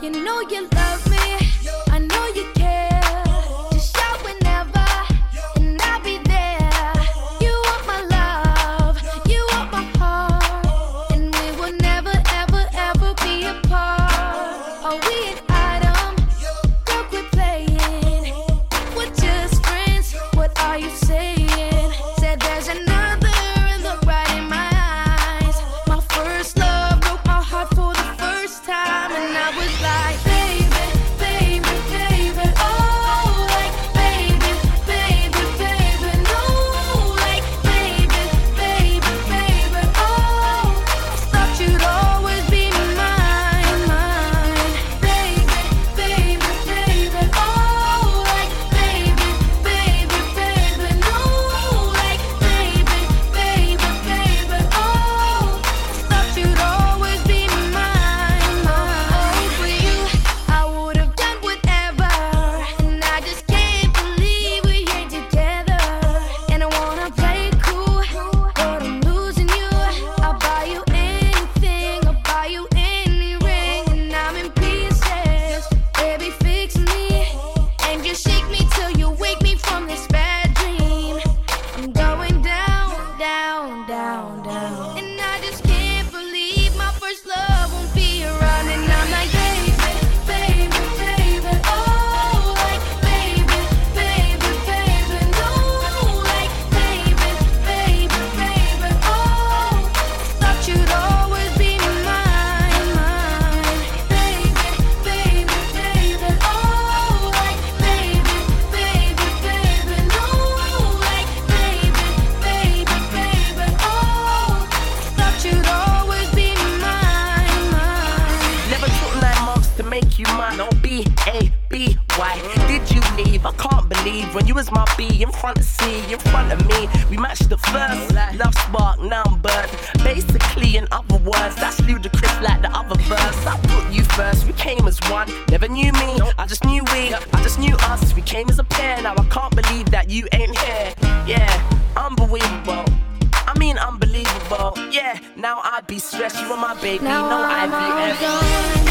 You know you love me. I know you care. Just shout whenever, and I'll be there. You want my love, you want my heart, and we will never, ever, ever be apart. Are we an item? Don't quit playing. We're just friends. What are you saying? Make you mine. Oh, B A B Y. Did you leave? I can't believe when you was my B in front of C, in front of me. We matched the first love spark, numbered. Basically, in other words, that's ludicrous like the other verse. I put you first, we came as one. Never knew me, I just knew we, I just knew us. We came as a pair. Now I can't believe that you ain't here. Yeah, unbelievable. I mean, unbelievable. Yeah, now I'd be stressed. You were my baby, now no IVF.